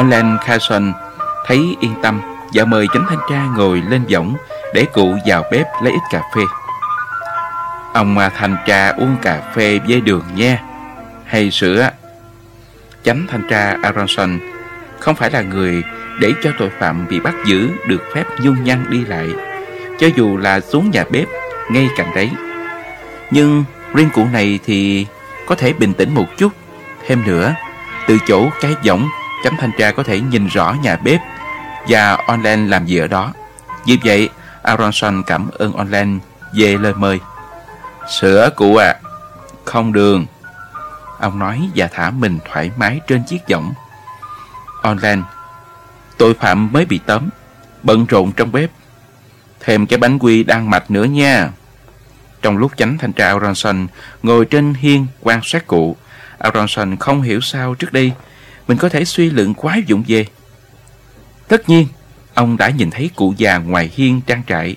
Orland Carson thấy yên tâm và mời chánh thanh tra ngồi lên võng để cụ vào bếp lấy ít cà phê. Ông thanh tra uống cà phê với đường nha, hay sữa. Chánh thanh tra Aronson không phải là người để cho tội phạm bị bắt giữ được phép nhung nhăn đi lại, cho dù là xuống nhà bếp ngay cạnh đấy. Nhưng riêng cụ này thì có thể bình tĩnh một chút. Thêm nữa, từ chỗ cái võng, chánh thanh tra có thể nhìn rõ nhà bếp và online làm gì ở đó. Vì vậy, Aronson cảm ơn online về lời mời. Sữa cụ à, không đường. Ông nói và thả mình thoải mái trên chiếc võng. Online, tội phạm mới bị tóm, bận rộn trong bếp. Thêm cái bánh quy đang mạch nữa nha. Trong lúc chánh thanh tra Aronson ngồi trên hiên quan sát cụ, Aronson không hiểu sao trước đây mình có thể suy luận quá dụng về. Tất nhiên, ông đã nhìn thấy cụ già ngoài hiên trang trại,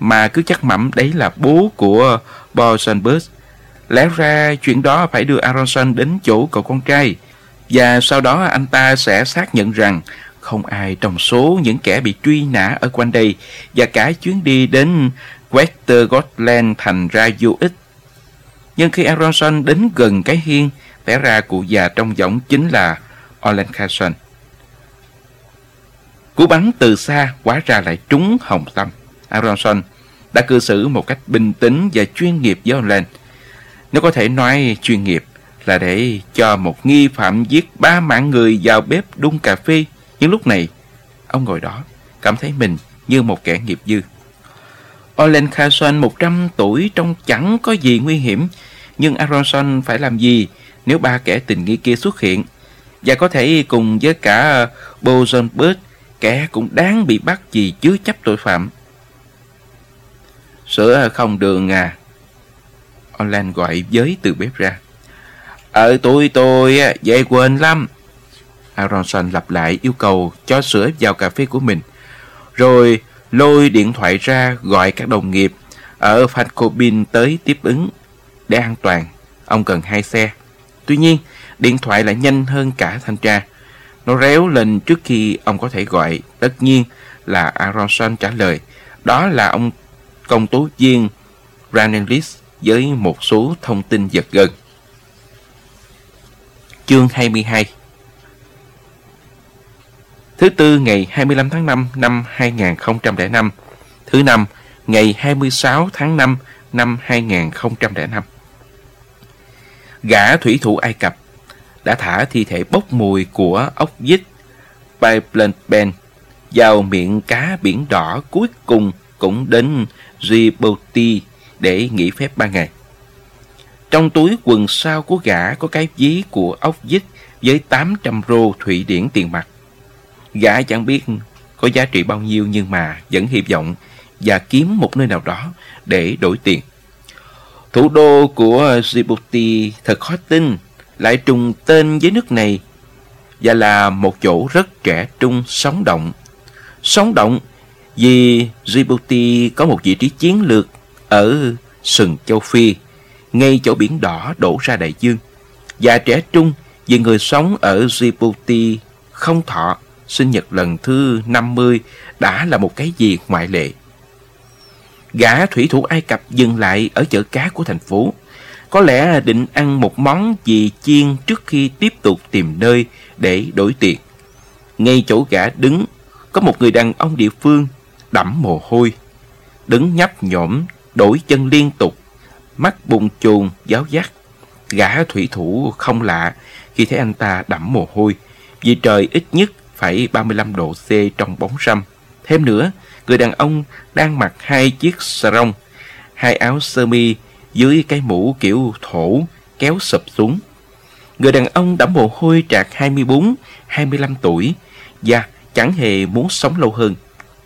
mà cứ chắc mẩm đấy là bố của Bosenberg. Lẽ ra chuyện đó phải đưa Aronson đến chỗ cậu con trai, và sau đó anh ta sẽ xác nhận rằng không ai trong số những kẻ bị truy nã ở quanh đây và cả chuyến đi đến Westergotland thành ra vô ích. Nhưng khi Aronson đến gần cái hiên, vẻ ra cụ già trong giọng chính là Olen Carson. Cú bắn từ xa quá ra lại trúng hồng tâm. Aronson đã cư xử một cách bình tĩnh và chuyên nghiệp với Olen. Nếu có thể nói chuyên nghiệp là để cho một nghi phạm giết ba mạng người vào bếp đun cà phê. Nhưng lúc này, ông ngồi đó, cảm thấy mình như một kẻ nghiệp dư. Olen Carson 100 tuổi trông chẳng có gì nguy hiểm, nhưng Aronson phải làm gì nếu ba kẻ tình nghi kia xuất hiện? Và có thể cùng với cả ờ, Bosenberg, kẻ cũng đáng bị bắt vì chứa chấp tội phạm. Sữa không đường à? Olen gọi giới từ bếp ra. Ờ tôi tôi dễ quên lắm. Aronson lặp lại yêu cầu cho sữa vào cà phê của mình. Rồi lôi điện thoại ra gọi các đồng nghiệp ở Phancobin tới tiếp ứng. Để an toàn, ông cần hai xe. Tuy nhiên, điện thoại lại nhanh hơn cả thanh tra. Nó réo lên trước khi ông có thể gọi. Tất nhiên là Aronson trả lời. Đó là ông công tố viên Ranelis với một số thông tin giật gân. Chương 22 Thứ tư ngày 25 tháng 5 năm 2005 Thứ năm ngày 26 tháng 5 năm 2005 Gã thủy thủ Ai Cập đã thả thi thể bốc mùi của ốc vít Pipeline vào miệng cá biển đỏ cuối cùng cũng đến Djibouti để nghỉ phép ba ngày. Trong túi quần sau của gã có cái ví của ốc vít với 800 rô Thụy Điển tiền mặt. Gã chẳng biết có giá trị bao nhiêu nhưng mà vẫn hy vọng và kiếm một nơi nào đó để đổi tiền. Thủ đô của Djibouti thật khó tin, lại trùng tên với nước này và là một chỗ rất trẻ trung sống động. Sống động vì Djibouti có một vị trí chiến lược ở sừng châu Phi, ngay chỗ biển đỏ đổ ra đại dương. Và trẻ trung vì người sống ở Djibouti không thọ sinh nhật lần thứ 50 đã là một cái gì ngoại lệ. Gã thủy thủ Ai Cập dừng lại ở chợ cá của thành phố. Có lẽ định ăn một món gì chiên trước khi tiếp tục tìm nơi để đổi tiền. Ngay chỗ gã đứng, có một người đàn ông địa phương đẫm mồ hôi. Đứng nhấp nhổm, đổi chân liên tục, mắt bùng chồn, giáo giác. Gã thủy thủ không lạ khi thấy anh ta đẫm mồ hôi, vì trời ít nhất phải 35 độ C trong bóng râm. Thêm nữa, người đàn ông đang mặc hai chiếc sarong, hai áo sơ mi dưới cái mũ kiểu thổ kéo sập xuống. Người đàn ông đã mồ hôi trạc 24, 25 tuổi và chẳng hề muốn sống lâu hơn.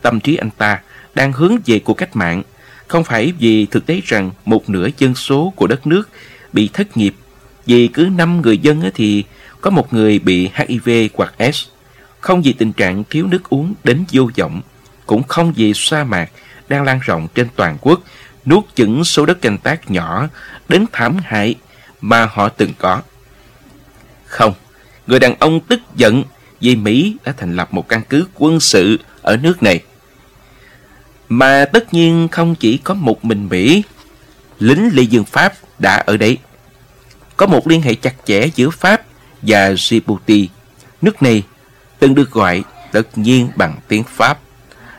Tâm trí anh ta đang hướng về cuộc cách mạng, không phải vì thực tế rằng một nửa dân số của đất nước bị thất nghiệp, vì cứ năm người dân thì có một người bị HIV hoặc S không vì tình trạng thiếu nước uống đến vô vọng, cũng không vì sa mạc đang lan rộng trên toàn quốc nuốt chửng số đất canh tác nhỏ đến thảm hại mà họ từng có. Không, người đàn ông tức giận vì Mỹ đã thành lập một căn cứ quân sự ở nước này. Mà tất nhiên không chỉ có một mình Mỹ, lính Lê Dương Pháp đã ở đấy. Có một liên hệ chặt chẽ giữa Pháp và Djibouti. Nước này từng được gọi tất nhiên bằng tiếng Pháp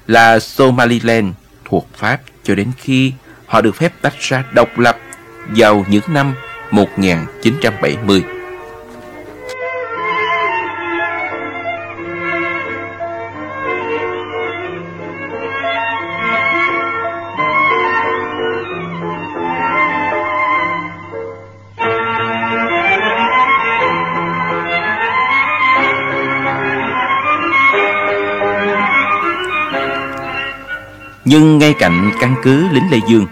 là Somaliland thuộc Pháp cho đến khi họ được phép tách ra độc lập vào những năm 1970. Nhưng ngay cạnh căn cứ lính Lê Dương,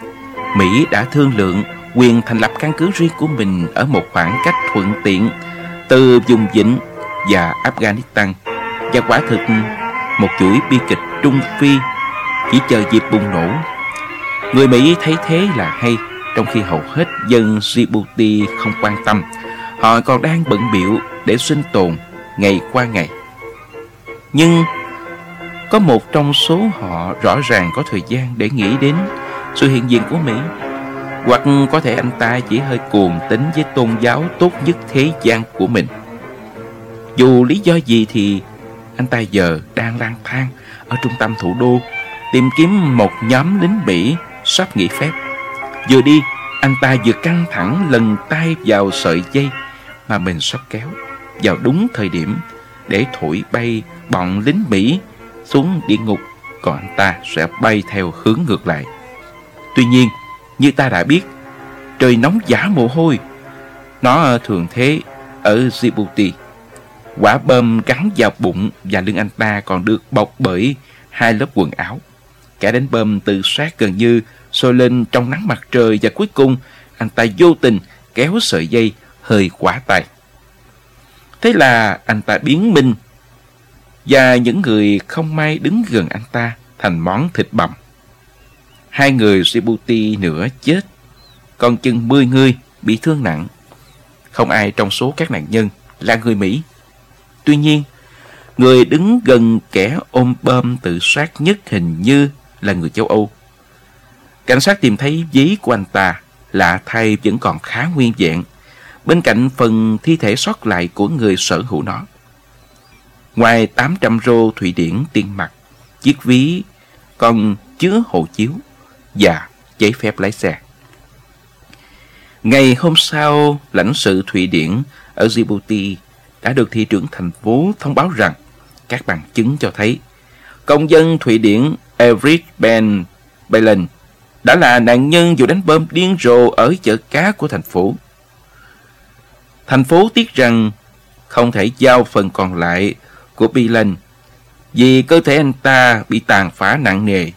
Mỹ đã thương lượng quyền thành lập căn cứ riêng của mình ở một khoảng cách thuận tiện từ vùng Vịnh và Afghanistan và quả thực một chuỗi bi kịch Trung Phi chỉ chờ dịp bùng nổ. Người Mỹ thấy thế là hay trong khi hầu hết dân Djibouti không quan tâm. Họ còn đang bận biểu để sinh tồn ngày qua ngày. Nhưng có một trong số họ rõ ràng có thời gian để nghĩ đến sự hiện diện của Mỹ. Hoặc có thể anh ta chỉ hơi cuồng tính với tôn giáo tốt nhất thế gian của mình. Dù lý do gì thì anh ta giờ đang lang thang ở trung tâm thủ đô, Tìm kiếm một nhóm lính Mỹ sắp nghỉ phép. Vừa đi, anh ta vừa căng thẳng lần tay vào sợi dây mà mình sắp kéo vào đúng thời điểm để thổi bay bọn lính Mỹ xuống địa ngục còn anh ta sẽ bay theo hướng ngược lại. Tuy nhiên, như ta đã biết, trời nóng giả mồ hôi. Nó thường thế ở Djibouti. Quả bơm gắn vào bụng và lưng anh ta còn được bọc bởi hai lớp quần áo. Cả đánh bơm từ sát gần như sôi lên trong nắng mặt trời và cuối cùng anh ta vô tình kéo sợi dây hơi quá tay. Thế là anh ta biến minh và những người không may đứng gần anh ta thành món thịt bằm. Hai người Djibouti nữa chết, còn chừng 10 người bị thương nặng. Không ai trong số các nạn nhân là người Mỹ. Tuy nhiên, người đứng gần kẻ ôm bơm tự sát nhất hình như là người châu Âu. Cảnh sát tìm thấy giấy của anh ta lạ thay vẫn còn khá nguyên vẹn bên cạnh phần thi thể sót lại của người sở hữu nó. Ngoài 800 rô Thụy Điển tiền mặt, chiếc ví còn chứa hộ chiếu và giấy phép lái xe. Ngày hôm sau, lãnh sự Thụy Điển ở Djibouti đã được thị trưởng thành phố thông báo rằng các bằng chứng cho thấy công dân Thụy Điển Everett Ben Balen đã là nạn nhân vụ đánh bom điên rồ ở chợ cá của thành phố. Thành phố tiếc rằng không thể giao phần còn lại của Bilen vì cơ thể anh ta bị tàn phá nặng nề.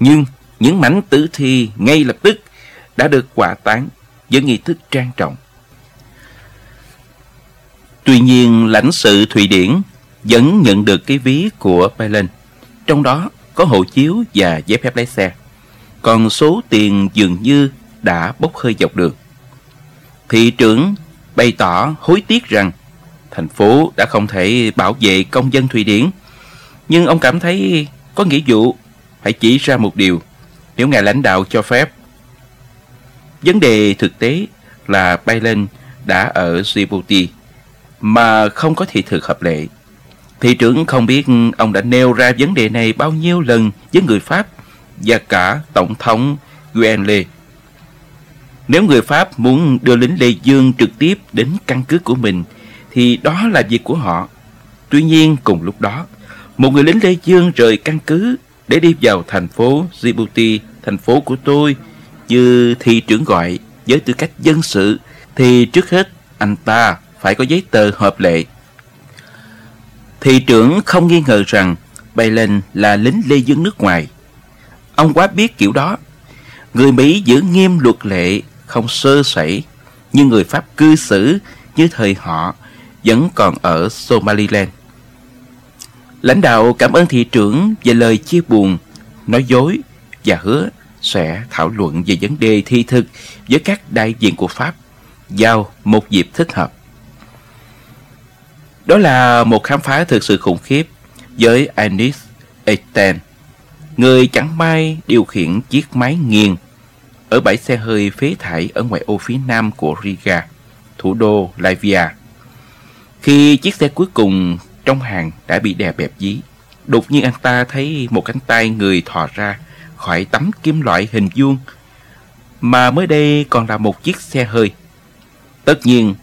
Nhưng những mảnh tử thi ngay lập tức đã được quả tán với nghi thức trang trọng. Tuy nhiên, lãnh sự Thụy Điển vẫn nhận được cái ví của Bilen. Trong đó có hộ chiếu và giấy phép lái xe. Còn số tiền dường như đã bốc hơi dọc đường. Thị trưởng bày tỏ hối tiếc rằng thành phố đã không thể bảo vệ công dân Thụy Điển. Nhưng ông cảm thấy có nghĩa vụ phải chỉ ra một điều nếu ngài lãnh đạo cho phép. Vấn đề thực tế là Biden đã ở Djibouti mà không có thị thực hợp lệ. Thị trưởng không biết ông đã nêu ra vấn đề này bao nhiêu lần với người Pháp và cả Tổng thống Guenle. Nếu người Pháp muốn đưa lính Lê Dương trực tiếp đến căn cứ của mình thì đó là việc của họ. Tuy nhiên cùng lúc đó, một người lính Lê Dương rời căn cứ để đi vào thành phố Djibouti, thành phố của tôi, như thị trưởng gọi với tư cách dân sự, thì trước hết anh ta phải có giấy tờ hợp lệ. Thị trưởng không nghi ngờ rằng Balen là lính Lê Dương nước ngoài. Ông quá biết kiểu đó. Người Mỹ giữ nghiêm luật lệ, không sơ sẩy, nhưng người Pháp cư xử như thời họ vẫn còn ở Somaliland. Lãnh đạo cảm ơn thị trưởng về lời chia buồn, nói dối và hứa sẽ thảo luận về vấn đề thi thực với các đại diện của Pháp vào một dịp thích hợp. Đó là một khám phá thực sự khủng khiếp với Anis Eten, người chẳng may điều khiển chiếc máy nghiêng ở bãi xe hơi phế thải ở ngoại ô phía nam của Riga, thủ đô Latvia. Khi chiếc xe cuối cùng trong hàng đã bị đè bẹp dí, đột nhiên anh ta thấy một cánh tay người thò ra khỏi tấm kim loại hình vuông mà mới đây còn là một chiếc xe hơi. Tất nhiên,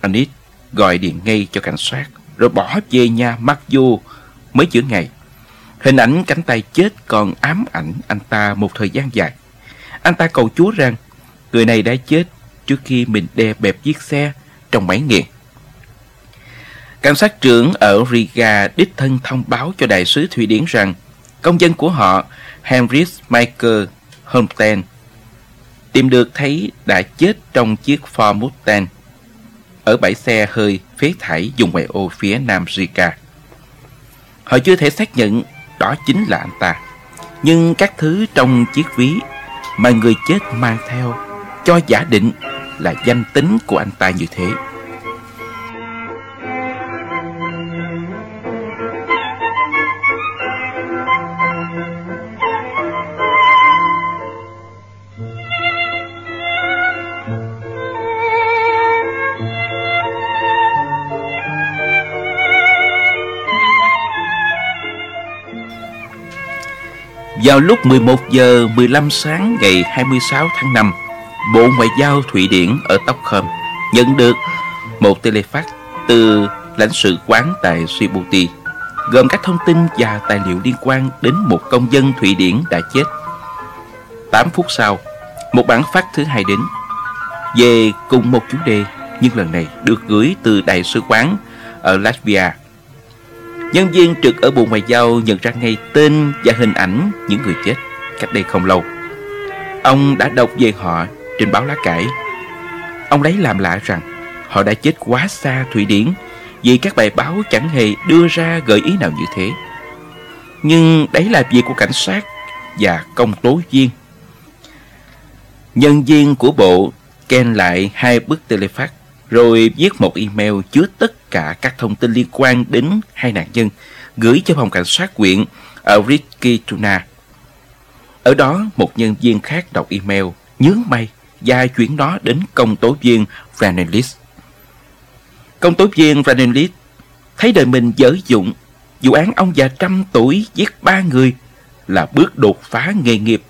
Anis gọi điện ngay cho cảnh sát rồi bỏ về nhà mặc dù mới chữa ngày. Hình ảnh cánh tay chết còn ám ảnh anh ta một thời gian dài. Anh ta cầu chúa rằng người này đã chết trước khi mình đè bẹp chiếc xe trong máy nghiền. Cảnh sát trưởng ở Riga đích thân thông báo cho đại sứ Thụy Điển rằng công dân của họ Henrik Michael Holmten tìm được thấy đã chết trong chiếc Ford Mustang ở bãi xe hơi phế thải dùng ngoại ô phía nam Riga. Họ chưa thể xác nhận đó chính là anh ta. Nhưng các thứ trong chiếc ví mà người chết mang theo cho giả định là danh tính của anh ta như thế. Vào lúc 11 giờ 15 sáng ngày 26 tháng 5, Bộ Ngoại giao Thụy Điển ở Stockholm nhận được một telefax từ lãnh sự quán tại Djibouti gồm các thông tin và tài liệu liên quan đến một công dân Thụy Điển đã chết. 8 phút sau, một bản phát thứ hai đến về cùng một chủ đề nhưng lần này được gửi từ đại sứ quán ở Latvia Nhân viên trực ở Bộ Ngoại giao nhận ra ngay tên và hình ảnh những người chết cách đây không lâu. Ông đã đọc về họ trên báo lá cải. Ông lấy làm lạ rằng họ đã chết quá xa Thụy Điển vì các bài báo chẳng hề đưa ra gợi ý nào như thế. Nhưng đấy là việc của cảnh sát và công tố viên. Nhân viên của bộ ken lại hai bức telefax rồi viết một email chứa tất cả các thông tin liên quan đến hai nạn nhân gửi cho phòng cảnh sát quyện ờ, ở Rikituna. Ở đó, một nhân viên khác đọc email nhướng mày và chuyển nó đến công tố viên Vranelis. Công tố viên Vranelis thấy đời mình dở dụng vụ án ông già trăm tuổi giết ba người là bước đột phá nghề nghiệp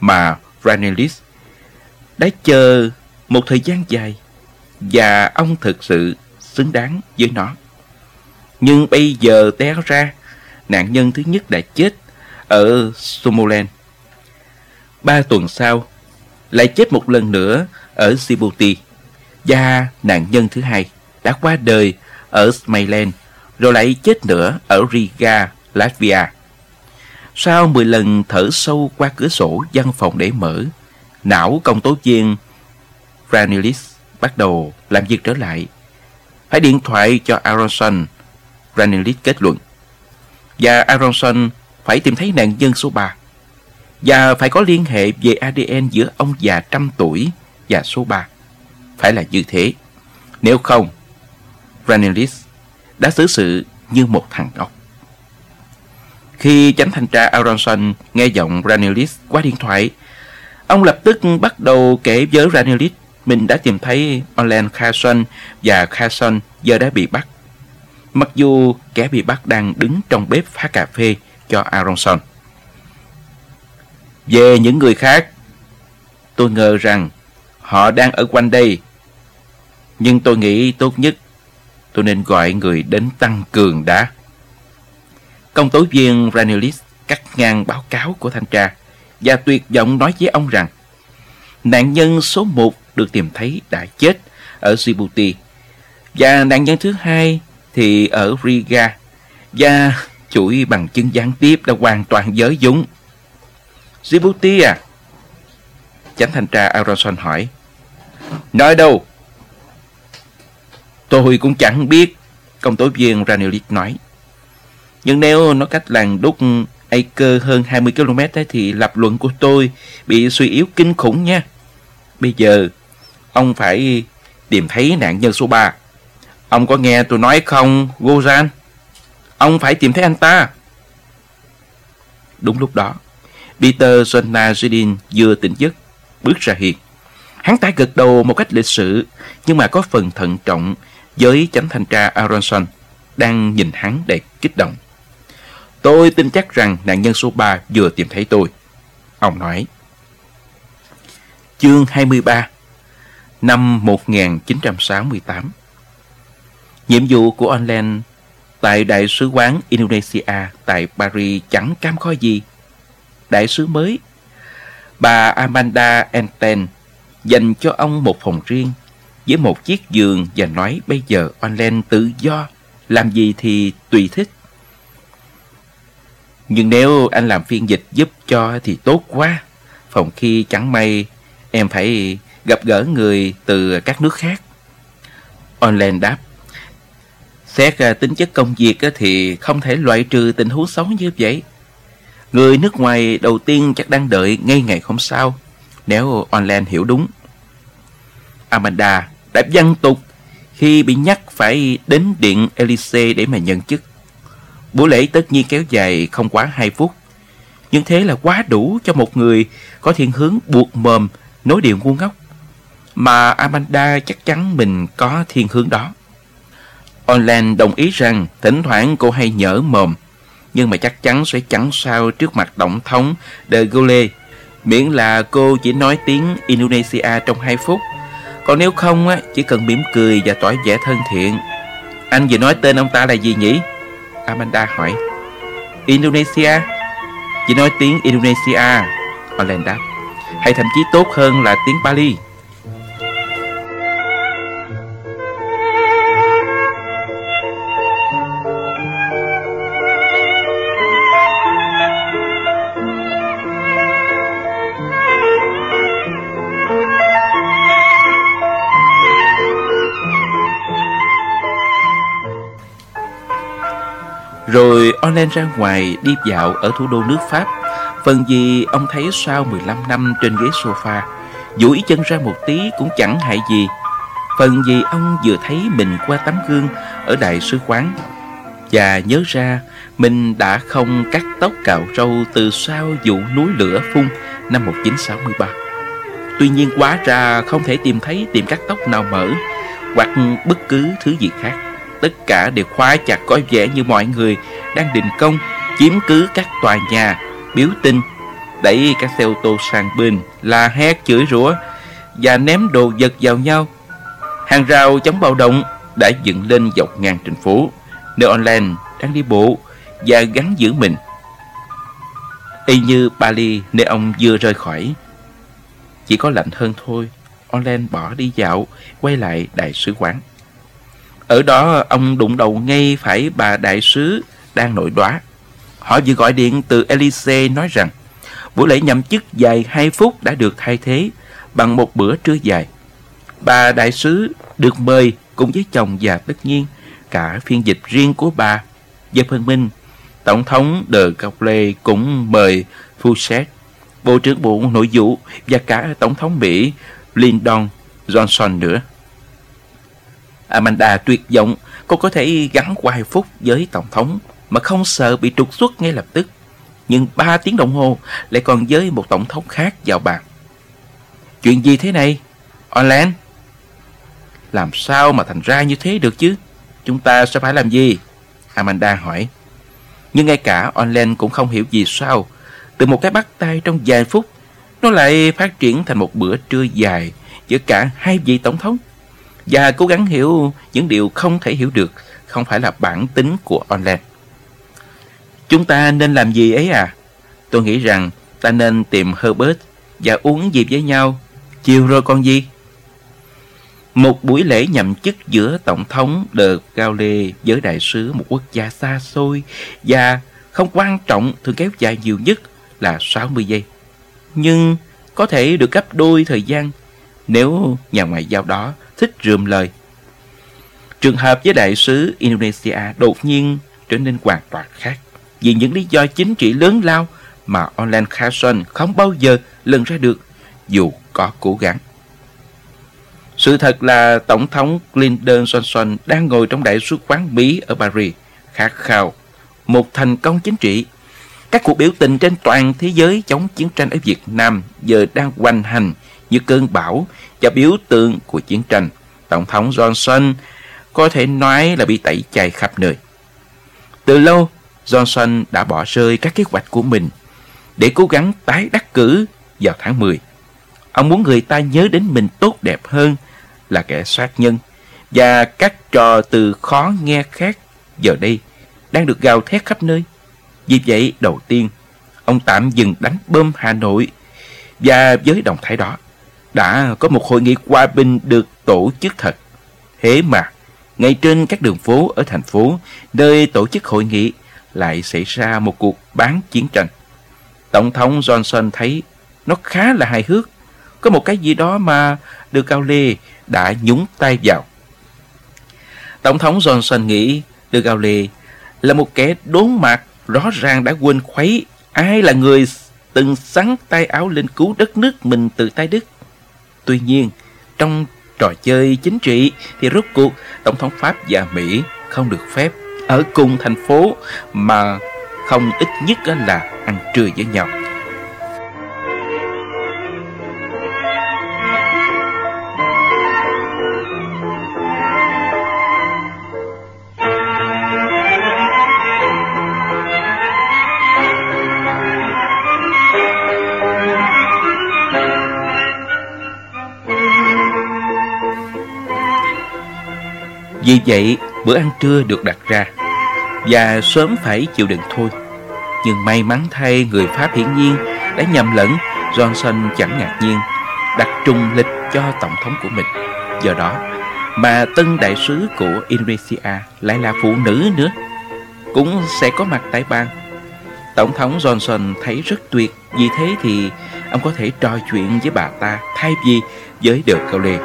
mà Vranelis đã chờ một thời gian dài và ông thực sự xứng đáng với nó. Nhưng bây giờ té ra, nạn nhân thứ nhất đã chết ở Somoland. Ba tuần sau, lại chết một lần nữa ở Djibouti. Và nạn nhân thứ hai đã qua đời ở Smiland, rồi lại chết nữa ở Riga, Latvia. Sau 10 lần thở sâu qua cửa sổ văn phòng để mở, não công tố viên Franilis bắt đầu làm việc trở lại. Hãy điện thoại cho Aronson, Ranilit kết luận. Và Aronson phải tìm thấy nạn nhân số 3. Và phải có liên hệ về ADN giữa ông già trăm tuổi và số 3. Phải là như thế. Nếu không, Ranilis đã xử sự như một thằng ốc. Khi chánh thanh tra Aronson nghe giọng Ranilis qua điện thoại, ông lập tức bắt đầu kể với Ranilis mình đã tìm thấy Olen Carson và Carson giờ đã bị bắt. Mặc dù kẻ bị bắt đang đứng trong bếp pha cà phê cho Aronson. Về những người khác, tôi ngờ rằng họ đang ở quanh đây. Nhưng tôi nghĩ tốt nhất tôi nên gọi người đến tăng cường đã. Công tố viên Ranilis cắt ngang báo cáo của thanh tra và tuyệt vọng nói với ông rằng nạn nhân số 1 được tìm thấy đã chết ở Djibouti. Và nạn nhân thứ hai thì ở Riga. Và chuỗi bằng chứng gián tiếp đã hoàn toàn giới dũng. Djibouti à? Chánh thanh tra Aronson hỏi. Nói đâu? Tôi cũng chẳng biết, công tố viên Ranilik nói. Nhưng nếu nó cách làng đúc Acre hơn 20 km thì lập luận của tôi bị suy yếu kinh khủng nha. Bây giờ Ông phải tìm thấy nạn nhân số 3. Ông có nghe tôi nói không, Gozan? Ông phải tìm thấy anh ta. Đúng lúc đó, Peter Sonazidin vừa tỉnh giấc, bước ra hiện, Hắn ta gật đầu một cách lịch sự, nhưng mà có phần thận trọng với chánh thanh tra Aronson đang nhìn hắn đầy kích động. Tôi tin chắc rằng nạn nhân số 3 vừa tìm thấy tôi. Ông nói. Chương 23 Năm 1968 Nhiệm vụ của Online tại Đại sứ quán Indonesia tại Paris chẳng cam khó gì. Đại sứ mới, bà Amanda Enten dành cho ông một phòng riêng với một chiếc giường và nói bây giờ Online tự do, làm gì thì tùy thích. Nhưng nếu anh làm phiên dịch giúp cho thì tốt quá. Phòng khi chẳng may em phải gặp gỡ người từ các nước khác. Online đáp. Xét à, tính chất công việc thì không thể loại trừ tình huống xấu như vậy. Người nước ngoài đầu tiên chắc đang đợi ngay ngày hôm sau, nếu online hiểu đúng. Amanda đã văn tục khi bị nhắc phải đến điện Elise để mà nhận chức. Buổi lễ tất nhiên kéo dài không quá 2 phút, nhưng thế là quá đủ cho một người có thiên hướng buộc mồm nói điều ngu ngốc. Mà Amanda chắc chắn mình có thiên hướng đó. Online đồng ý rằng thỉnh thoảng cô hay nhở mồm, nhưng mà chắc chắn sẽ chẳng sao trước mặt Tổng thống De Gaulle, miễn là cô chỉ nói tiếng Indonesia trong 2 phút. Còn nếu không, á, chỉ cần mỉm cười và tỏ vẻ thân thiện. Anh vừa nói tên ông ta là gì nhỉ? Amanda hỏi. Indonesia? Chỉ nói tiếng Indonesia. Online đáp. Hay thậm chí tốt hơn là tiếng Bali. Rồi Orlen ra ngoài đi dạo ở thủ đô nước Pháp Phần gì ông thấy sau 15 năm trên ghế sofa, duỗi chân ra một tí cũng chẳng hại gì. Phần gì ông vừa thấy mình qua tấm gương ở đại sứ quán, Và nhớ ra mình đã không cắt tóc cạo râu từ sau vụ núi lửa phun năm 1963 Tuy nhiên quá ra không thể tìm thấy tiệm cắt tóc nào mở, Hoặc bất cứ thứ gì khác. Tất cả đều khóa chặt, có vẻ như mọi người đang đình công chiếm cứ các tòa nhà biểu tình đẩy các xe ô tô sang bên, la hét chửi rủa và ném đồ vật vào nhau. Hàng rào chống bạo động đã dựng lên dọc ngang trình phố. Nơi online đang đi bộ và gắn giữ mình. Y như Bali nơi ông vừa rời khỏi. Chỉ có lạnh hơn thôi online bỏ đi dạo, quay lại đại sứ quán. Ở đó, ông đụng đầu ngay phải bà đại sứ đang nội đoá. Họ vừa gọi điện từ Elysee nói rằng buổi lễ nhậm chức dài 2 phút đã được thay thế bằng một bữa trưa dài. Bà đại sứ được mời cùng với chồng và tất nhiên cả phiên dịch riêng của bà. Về phần mình, Tổng thống De Gaulle cũng mời Fouchet, Bộ trưởng Bộ Nội vụ và cả Tổng thống Mỹ Lyndon Johnson nữa. Amanda tuyệt vọng cô có thể gắn vài phút với Tổng thống mà không sợ bị trục xuất ngay lập tức. Nhưng ba tiếng đồng hồ lại còn với một Tổng thống khác vào bàn. Chuyện gì thế này? Orland? Làm sao mà thành ra như thế được chứ? Chúng ta sẽ phải làm gì? Amanda hỏi. Nhưng ngay cả Orland cũng không hiểu gì sao. Từ một cái bắt tay trong vài phút, nó lại phát triển thành một bữa trưa dài giữa cả hai vị tổng thống và cố gắng hiểu những điều không thể hiểu được không phải là bản tính của online. Chúng ta nên làm gì ấy à? Tôi nghĩ rằng ta nên tìm Herbert và uống gì với nhau. Chiều rồi con gì? Một buổi lễ nhậm chức giữa Tổng thống De Gaulle với đại sứ một quốc gia xa xôi và không quan trọng thường kéo dài nhiều nhất là 60 giây. Nhưng có thể được gấp đôi thời gian nếu nhà ngoại giao đó thích rườm lời. Trường hợp với đại sứ Indonesia đột nhiên trở nên hoàn toàn khác vì những lý do chính trị lớn lao mà Orland Carson không bao giờ lần ra được dù có cố gắng. Sự thật là Tổng thống Lyndon Johnson đang ngồi trong đại sứ quán Mỹ ở Paris, khát khao một thành công chính trị. Các cuộc biểu tình trên toàn thế giới chống chiến tranh ở Việt Nam giờ đang hoành hành như cơn bão và biểu tượng của chiến tranh. Tổng thống Johnson có thể nói là bị tẩy chay khắp nơi. Từ lâu, Johnson đã bỏ rơi các kế hoạch của mình để cố gắng tái đắc cử vào tháng 10. Ông muốn người ta nhớ đến mình tốt đẹp hơn là kẻ sát nhân và các trò từ khó nghe khác giờ đây đang được gào thét khắp nơi. Vì vậy, đầu tiên, ông tạm dừng đánh bom Hà Nội và với động thái đó, đã có một hội nghị hòa bình được tổ chức thật. Thế mà, ngay trên các đường phố ở thành phố, nơi tổ chức hội nghị, lại xảy ra một cuộc bán chiến tranh. Tổng thống Johnson thấy nó khá là hài hước. Có một cái gì đó mà De Gaulle đã nhúng tay vào. Tổng thống Johnson nghĩ De Gaulle là một kẻ đốn mặt rõ ràng đã quên khuấy ai là người từng sắn tay áo lên cứu đất nước mình từ tay Đức. Tuy nhiên, trong trò chơi chính trị thì rốt cuộc Tổng thống Pháp và Mỹ không được phép ở cùng thành phố mà không ít nhất là ăn trưa với nhau. Vì vậy, bữa ăn trưa được đặt ra và sớm phải chịu đựng thôi. Nhưng may mắn thay, người Pháp hiển nhiên đã nhầm lẫn, Johnson chẳng ngạc nhiên đặt trùng lịch cho tổng thống của mình. Do đó mà tân đại sứ của Indonesia lại là phụ nữ nữa, cũng sẽ có mặt tại bang. Tổng thống Johnson thấy rất tuyệt, Vì thế thì ông có thể trò chuyện với bà ta thay vì với De Gaulle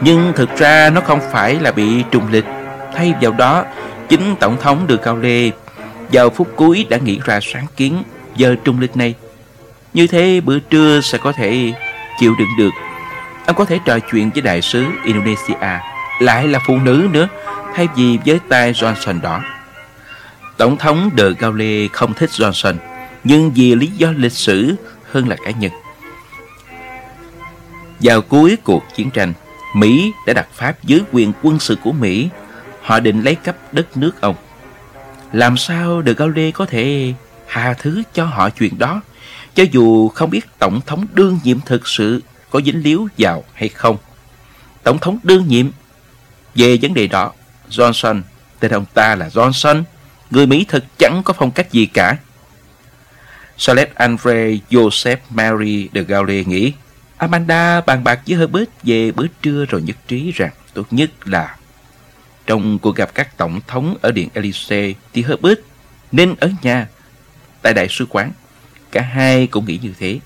nhưng thực ra nó không phải là bị trùng lịch Thay vào đó, Chính Tổng thống được Cao Lê Vào phút cuối đã nghĩ ra sáng kiến Giờ trung lịch này. Như thế bữa trưa sẽ có thể chịu đựng được. Ông có thể trò chuyện với đại sứ Indonesia, Lại là phụ nữ nữa, Thay vì với tay Johnson đó. Tổng thống De Gaulle không thích Johnson, Nhưng vì lý do lịch sử hơn là cá nhân. Vào cuối cuộc chiến tranh, Mỹ đã đặt Pháp dưới quyền quân sự của Mỹ. Họ định lấy cắp đất nước ông. Làm sao De Gaulle có thể hà thứ cho họ chuyện đó, cho dù không biết Tổng thống đương nhiệm thực sự có dính líu vào hay không. Tổng thống đương nhiệm về vấn đề đó, Johnson, tên ông ta là Johnson, người Mỹ thật chẳng có phong cách gì cả. Charles Andre Joseph Mary de Gaulle nghĩ Amanda bàn bạc với Herbert về bữa trưa rồi nhất trí rằng tốt nhất là trong cuộc gặp các tổng thống ở Điện Elysee thì Herbert nên ở nhà tại đại sứ quán. Cả hai cũng nghĩ như thế.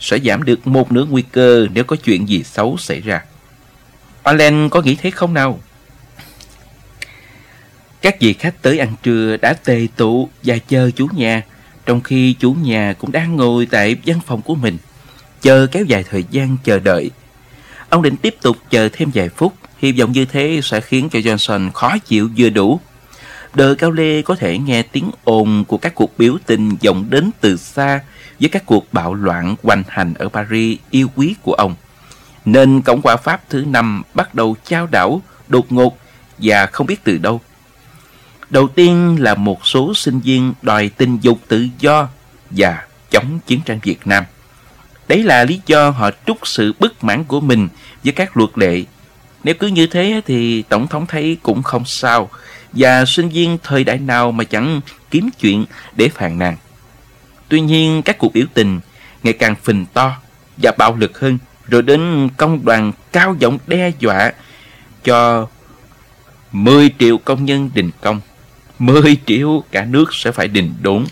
Sẽ giảm được một nửa nguy cơ nếu có chuyện gì xấu xảy ra. Allen có nghĩ thế không nào? Các vị khách tới ăn trưa đã tề tụ và chờ chủ nhà, trong khi chủ nhà cũng đang ngồi tại văn phòng của mình chờ kéo dài thời gian chờ đợi. Ông định tiếp tục chờ thêm vài phút, hy vọng như thế sẽ khiến cho Johnson khó chịu vừa đủ. Đờ Cao Lê có thể nghe tiếng ồn của các cuộc biểu tình vọng đến từ xa với các cuộc bạo loạn hoành hành ở Paris yêu quý của ông. Nên Cộng hòa Pháp thứ năm bắt đầu trao đảo, đột ngột và không biết từ đâu. Đầu tiên là một số sinh viên đòi tình dục tự do và chống chiến tranh Việt Nam. Đấy là lý do họ trút sự bất mãn của mình với các luật lệ. Nếu cứ như thế thì Tổng thống thấy cũng không sao và sinh viên thời đại nào mà chẳng kiếm chuyện để phàn nàn. Tuy nhiên, các cuộc biểu tình ngày càng phình to và bạo lực hơn, rồi đến công đoàn cao giọng đe dọa cho 10 triệu công nhân đình công. 10 triệu cả nước sẽ phải đình đốn.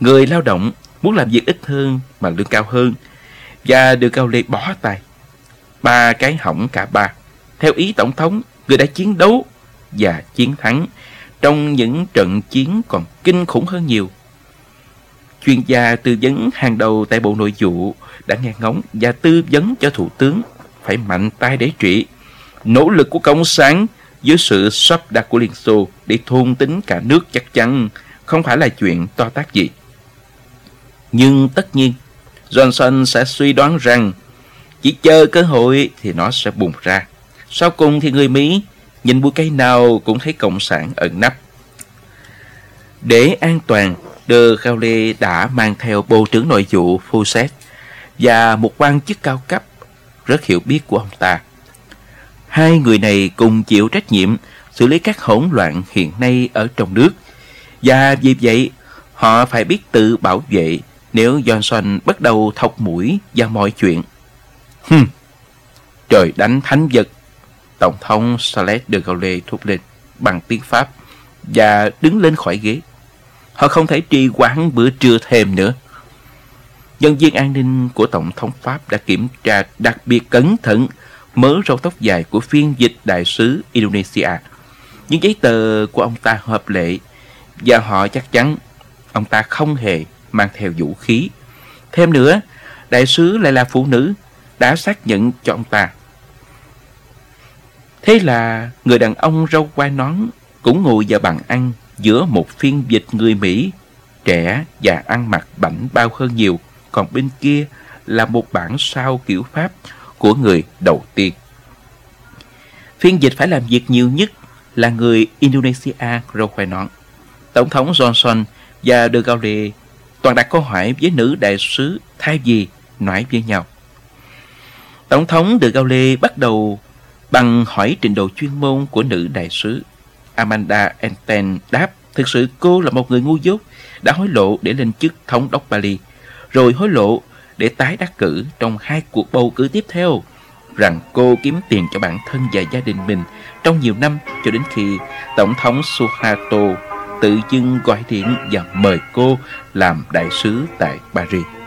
Người lao động muốn làm việc ít hơn mà lương cao hơn và được cao lê bỏ tay. Ba cái hỏng cả ba. Theo ý Tổng thống, người đã chiến đấu và chiến thắng trong những trận chiến còn kinh khủng hơn nhiều. Chuyên gia tư vấn hàng đầu tại Bộ Nội vụ đã nghe ngóng và tư vấn cho Thủ tướng phải mạnh tay để trị. Nỗ lực của Cộng sản dưới sự sắp đặt của Liên Xô để thôn tính cả nước chắc chắn không phải là chuyện to tác gì. Nhưng tất nhiên, Johnson sẽ suy đoán rằng chỉ chờ cơ hội thì nó sẽ bùng ra. Sau cùng thì người Mỹ nhìn bụi cây nào cũng thấy Cộng sản ẩn nấp. Để an toàn, De Gaulle đã mang theo Bộ trưởng Nội vụ Fawcett và một quan chức cao cấp rất hiểu biết của ông ta. Hai người này cùng chịu trách nhiệm xử lý các hỗn loạn hiện nay ở trong nước. Và vì vậy, họ phải biết tự bảo vệ nếu Johnson bắt đầu thọc mũi vào mọi chuyện. Hừm, trời đánh thánh vật. Tổng thống Charles de Gaulle thúc lên bằng tiếng Pháp và đứng lên khỏi ghế. Họ không thể trì hoãn bữa trưa thêm nữa. Nhân viên an ninh của Tổng thống Pháp đã kiểm tra đặc biệt cẩn thận mớ râu tóc dài của phiên dịch đại sứ Indonesia. Những giấy tờ của ông ta hợp lệ và họ chắc chắn ông ta không hề mang theo vũ khí. Thêm nữa, đại sứ lại là phụ nữ đã xác nhận cho ông ta. Thế là người đàn ông râu quai nón cũng ngồi vào bàn ăn giữa một phiên dịch người Mỹ, trẻ và ăn mặc bảnh bao hơn nhiều. Còn bên kia là một bản sao kiểu Pháp của người đầu tiên. Phiên dịch phải làm việc nhiều nhất là người Indonesia râu khoai nón. Tổng thống Johnson và De Gaulle toàn đặt câu hỏi với nữ đại sứ thay vì nói với nhau. Tổng thống De Gaulle bắt đầu bằng hỏi trình độ chuyên môn của nữ đại sứ. Amanda Enten đáp thực sự cô là một người ngu dốt đã hối lộ để lên chức thống đốc Bali, rồi hối lộ để tái đắc cử trong hai cuộc bầu cử tiếp theo rằng cô kiếm tiền cho bản thân và gia đình mình trong nhiều năm cho đến khi Tổng thống Suharto tự dưng gọi điện và mời cô làm đại sứ tại Paris.